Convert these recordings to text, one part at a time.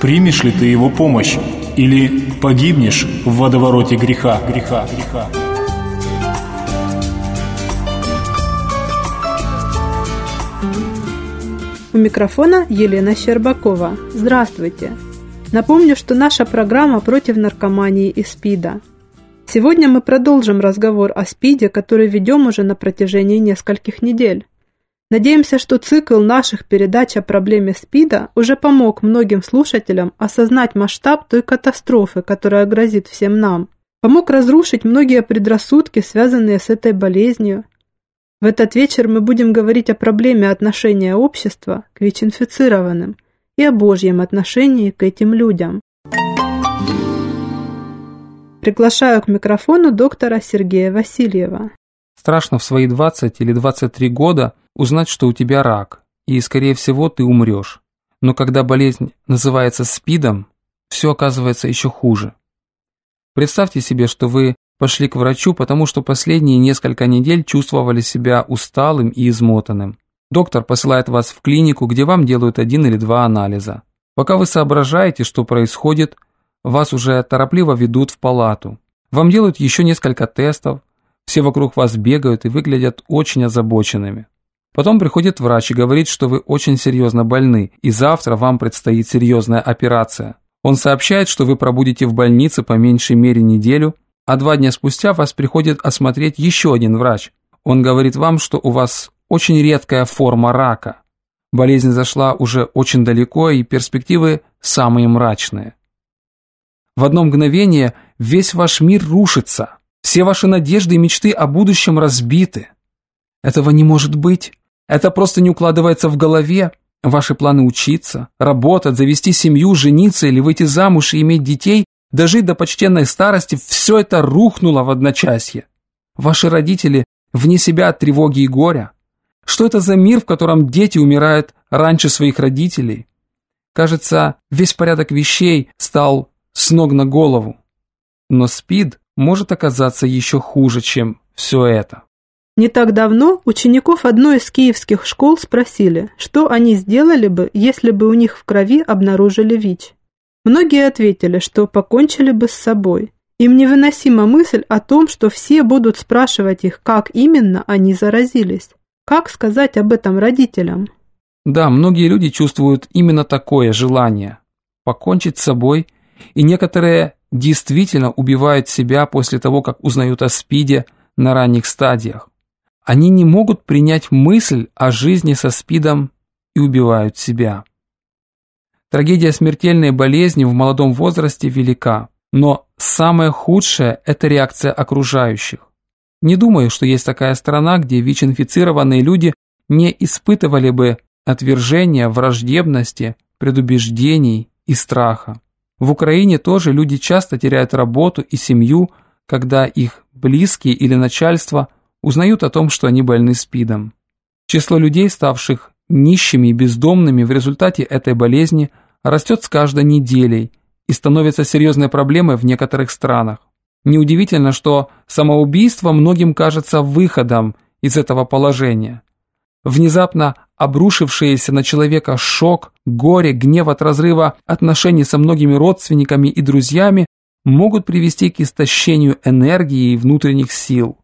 Примешь ли ты его помощь или погибнешь в водовороте греха, греха, греха. У микрофона Елена Щербакова. Здравствуйте! Напомню, что наша программа против наркомании и СПИДа. Сегодня мы продолжим разговор о СПИДе, который ведем уже на протяжении нескольких недель. Надеемся, что цикл наших передач о проблеме СПИДа уже помог многим слушателям осознать масштаб той катастрофы, которая грозит всем нам. Помог разрушить многие предрассудки, связанные с этой болезнью, в этот вечер мы будем говорить о проблеме отношения общества к ВИЧ-инфицированным и о Божьем отношении к этим людям. Приглашаю к микрофону доктора Сергея Васильева. Страшно в свои 20 или 23 года узнать, что у тебя рак, и, скорее всего, ты умрешь. Но когда болезнь называется СПИДом, все оказывается еще хуже. Представьте себе, что вы Пошли к врачу, потому что последние несколько недель чувствовали себя усталым и измотанным. Доктор посылает вас в клинику, где вам делают один или два анализа. Пока вы соображаете, что происходит, вас уже торопливо ведут в палату. Вам делают еще несколько тестов, все вокруг вас бегают и выглядят очень озабоченными. Потом приходит врач и говорит, что вы очень серьезно больны, и завтра вам предстоит серьезная операция. Он сообщает, что вы пробудете в больнице по меньшей мере неделю – а два дня спустя вас приходит осмотреть еще один врач. Он говорит вам, что у вас очень редкая форма рака. Болезнь зашла уже очень далеко, и перспективы самые мрачные. В одно мгновение весь ваш мир рушится. Все ваши надежды и мечты о будущем разбиты. Этого не может быть. Это просто не укладывается в голове. Ваши планы учиться, работать, завести семью, жениться или выйти замуж и иметь детей дожить до почтенной старости, все это рухнуло в одночасье. Ваши родители вне себя от тревоги и горя. Что это за мир, в котором дети умирают раньше своих родителей? Кажется, весь порядок вещей стал с ног на голову. Но СПИД может оказаться еще хуже, чем все это. Не так давно учеников одной из киевских школ спросили, что они сделали бы, если бы у них в крови обнаружили ВИЧ. Многие ответили, что покончили бы с собой. Им невыносима мысль о том, что все будут спрашивать их, как именно они заразились. Как сказать об этом родителям? Да, многие люди чувствуют именно такое желание – покончить с собой, и некоторые действительно убивают себя после того, как узнают о СПИДе на ранних стадиях. Они не могут принять мысль о жизни со СПИДом и убивают себя. Трагедия смертельной болезни в молодом возрасте велика, но самое худшее – это реакция окружающих. Не думаю, что есть такая страна, где ВИЧ-инфицированные люди не испытывали бы отвержения, враждебности, предубеждений и страха. В Украине тоже люди часто теряют работу и семью, когда их близкие или начальство узнают о том, что они больны СПИДом. Число людей, ставших нищими и бездомными в результате этой болезни растет с каждой неделей, и становится серьезной проблемой в некоторых странах. Неудивительно, что самоубийство многим кажется выходом из этого положения. Внезапно обрушившиеся на человека шок, горе, гнев от разрыва отношений со многими родственниками и друзьями могут привести к истощению энергии и внутренних сил.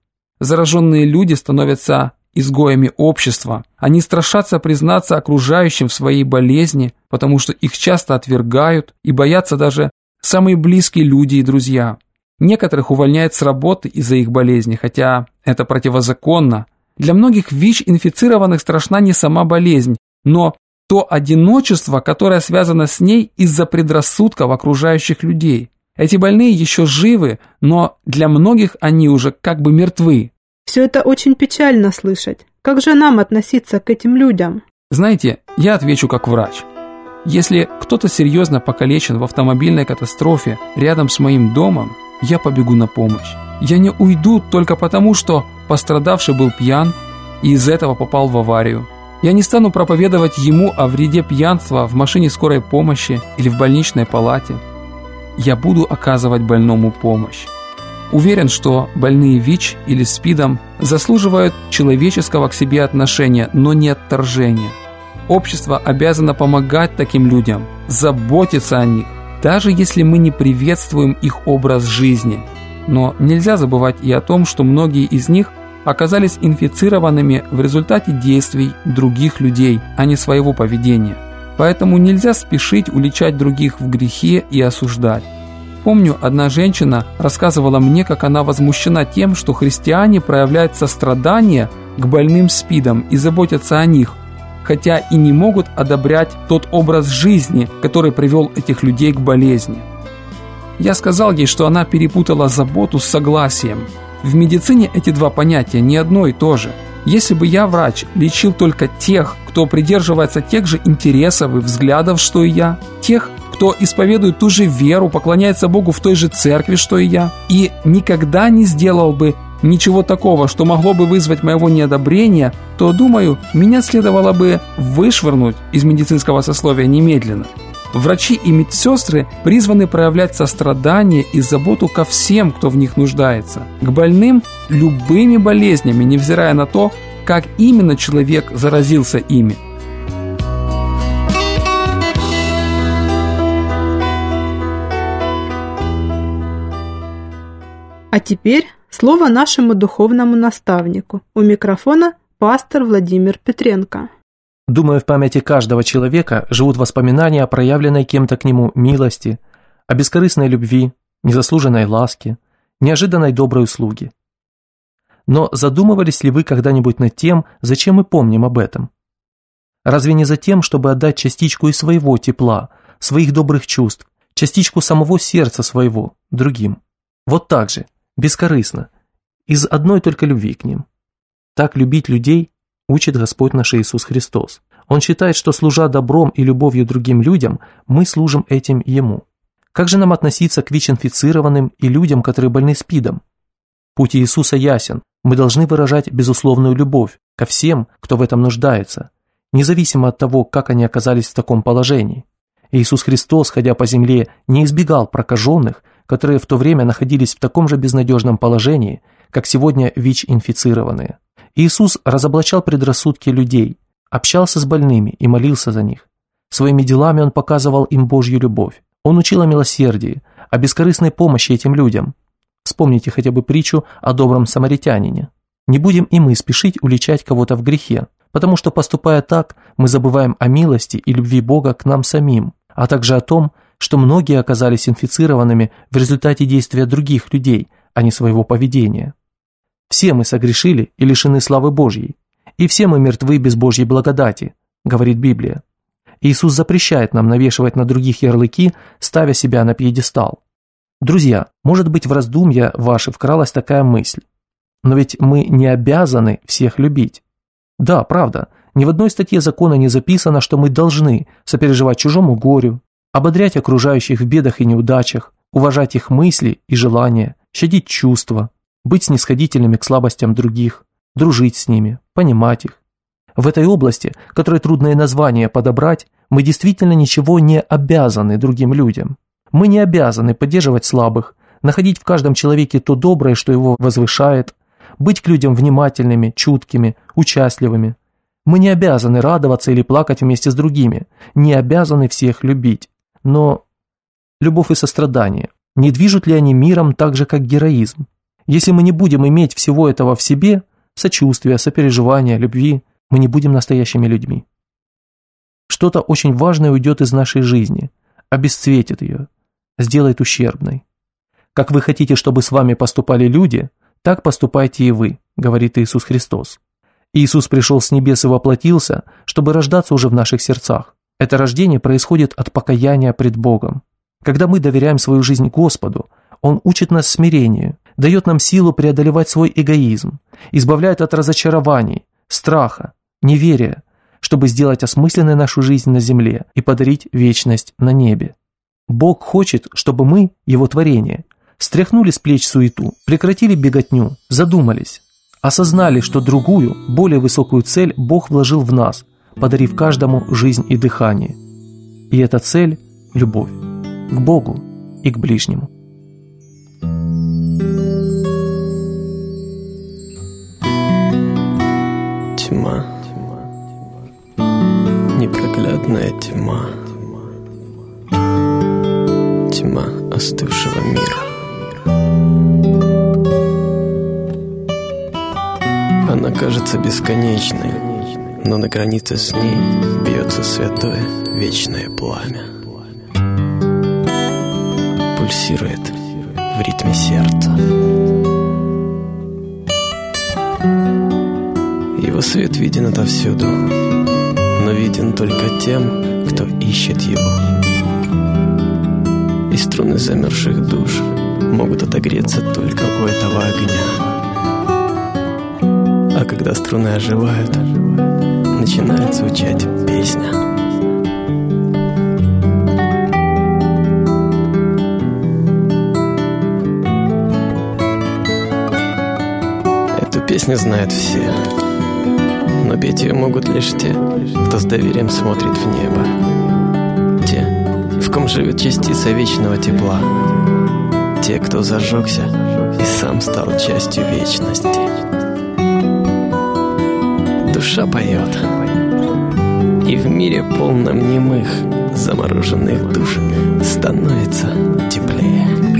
Зараженные люди становятся изгоями общества. Они страшатся признаться окружающим в своей болезни, потому что их часто отвергают и боятся даже самые близкие люди и друзья. Некоторых увольняют с работы из-за их болезни, хотя это противозаконно. Для многих ВИЧ-инфицированных страшна не сама болезнь, но то одиночество, которое связано с ней из-за предрассудков окружающих людей. Эти больные еще живы, но для многих они уже как бы мертвы. Все это очень печально слышать. Как же нам относиться к этим людям? Знаете, я отвечу как врач. Если кто-то серьезно покалечен в автомобильной катастрофе рядом с моим домом, я побегу на помощь. Я не уйду только потому, что пострадавший был пьян и из этого попал в аварию. Я не стану проповедовать ему о вреде пьянства в машине скорой помощи или в больничной палате. Я буду оказывать больному помощь. Уверен, что больные ВИЧ или СПИДом заслуживают человеческого к себе отношения, но не отторжения. Общество обязано помогать таким людям, заботиться о них, даже если мы не приветствуем их образ жизни. Но нельзя забывать и о том, что многие из них оказались инфицированными в результате действий других людей, а не своего поведения. Поэтому нельзя спешить уличать других в грехе и осуждать. Помню, одна женщина рассказывала мне, как она возмущена тем, что христиане проявляют сострадание к больным СПИДом и заботятся о них, хотя и не могут одобрять тот образ жизни, который привел этих людей к болезни. Я сказал ей, что она перепутала заботу с согласием. В медицине эти два понятия не одно и то же. Если бы я, врач, лечил только тех, кто придерживается тех же интересов и взглядов, что и я, тех, кто исповедует ту же веру, поклоняется Богу в той же церкви, что и я, и никогда не сделал бы ничего такого, что могло бы вызвать моего неодобрения, то, думаю, меня следовало бы вышвырнуть из медицинского сословия немедленно. Врачи и медсестры призваны проявлять сострадание и заботу ко всем, кто в них нуждается, к больным любыми болезнями, невзирая на то, как именно человек заразился ими. А теперь слово нашему духовному наставнику. У микрофона пастор Владимир Петренко. Думаю, в памяти каждого человека живут воспоминания о проявленной кем-то к нему милости, о бескорыстной любви, незаслуженной ласке, неожиданной доброй услуге. Но задумывались ли вы когда-нибудь над тем, зачем мы помним об этом? Разве не за тем, чтобы отдать частичку из своего тепла, своих добрых чувств, частичку самого сердца своего другим? Вот так же, бескорыстно, из одной только любви к ним. Так любить людей учит Господь наш Иисус Христос. Он считает, что служа добром и любовью другим людям, мы служим этим Ему. Как же нам относиться к ВИЧ-инфицированным и людям, которые больны СПИДом? Путь Иисуса ясен. Мы должны выражать безусловную любовь ко всем, кто в этом нуждается, независимо от того, как они оказались в таком положении. Иисус Христос, ходя по земле, не избегал прокаженных, которые в то время находились в таком же безнадежном положении, как сегодня ВИЧ-инфицированные. Иисус разоблачал предрассудки людей, общался с больными и молился за них. Своими делами Он показывал им Божью любовь. Он учил о милосердии, о бескорыстной помощи этим людям. Вспомните хотя бы притчу о добром самаритянине. Не будем и мы спешить уличать кого-то в грехе, потому что поступая так, мы забываем о милости и любви Бога к нам самим, а также о том, что многие оказались инфицированными в результате действия других людей, а не своего поведения. Все мы согрешили и лишены славы Божьей, и все мы мертвы без Божьей благодати, говорит Библия. Иисус запрещает нам навешивать на других ярлыки, ставя себя на пьедестал. Друзья, может быть в раздумья ваши вкралась такая мысль. Но ведь мы не обязаны всех любить. Да, правда, ни в одной статье закона не записано, что мы должны сопереживать чужому горю, ободрять окружающих в бедах и неудачах, уважать их мысли и желания, щадить чувства, быть снисходительными к слабостям других, дружить с ними, понимать их. В этой области, которой трудное название подобрать, мы действительно ничего не обязаны другим людям. Мы не обязаны поддерживать слабых, находить в каждом человеке то доброе, что его возвышает, быть к людям внимательными, чуткими, участливыми. Мы не обязаны радоваться или плакать вместе с другими, не обязаны всех любить. Но любовь и сострадание, не движут ли они миром так же, как героизм? Если мы не будем иметь всего этого в себе, сочувствия, сопереживания, любви, мы не будем настоящими людьми. Что-то очень важное уйдет из нашей жизни, обесцветит ее, сделает ущербной. Как вы хотите, чтобы с вами поступали люди, так поступайте и вы, говорит Иисус Христос. Иисус пришел с небес и воплотился, чтобы рождаться уже в наших сердцах. Это рождение происходит от покаяния пред Богом. Когда мы доверяем свою жизнь Господу, Он учит нас смирению, дает нам силу преодолевать свой эгоизм, избавляет от разочарований, страха, неверия, чтобы сделать осмысленной нашу жизнь на земле и подарить вечность на небе. Бог хочет, чтобы мы, Его творение, стряхнули с плеч суету, прекратили беготню, задумались, осознали, что другую, более высокую цель Бог вложил в нас, подарив каждому жизнь и дыхание. И эта цель – любовь к Богу и к ближнему. Тьма, непроглядная тьма, тьма остывшего мира. Она кажется бесконечной, но на границе с ней бьется святое вечное пламя. Пульсирует в ритме сердца. Его свет виден отовсюду, но виден только тем, кто ищет его. И струны замерзших душ могут отогреться только у этого огня. А когда струны оживают, начинает звучать песня. Эту песню знают все, но петь ее могут лишь те, кто с доверием смотрит в небо. Те, в ком живет частица вечного тепла. Те, кто зажегся и сам стал частью вечности душа поет. И в мире полном немых, замороженных душ становится теплее.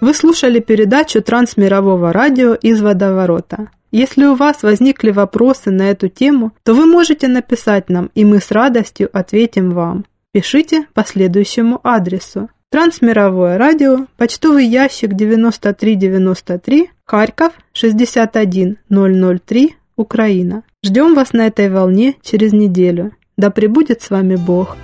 Вы слушали передачу Трансмирового радио из водоворота. Если у вас возникли вопросы на эту тему, то вы можете написать нам, и мы с радостью ответим вам. Пишите по следующему адресу. Трансмировое радио, почтовый ящик 9393, Харьков 61003, Украина. Ждем вас на этой волне через неделю. Да пребудет с вами Бог.